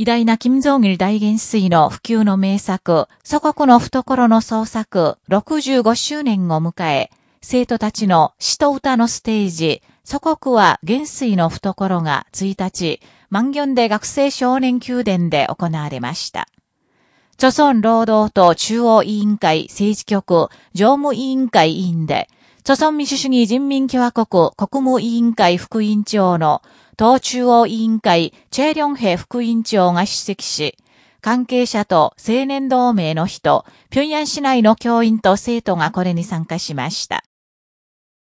偉大な金正義大元帥の普及の名作、祖国の懐の創作65周年を迎え、生徒たちの詩と歌のステージ、祖国は元帥の懐が1日、万元で学生少年宮殿で行われました。著村労働党中央委員会政治局常務委員会委員で、著村民主主義人民共和国国務委員会副委員長の党中央委員会チェリョンヘ副委員長が出席し、関係者と青年同盟の人、平壌市内の教員と生徒がこれに参加しました。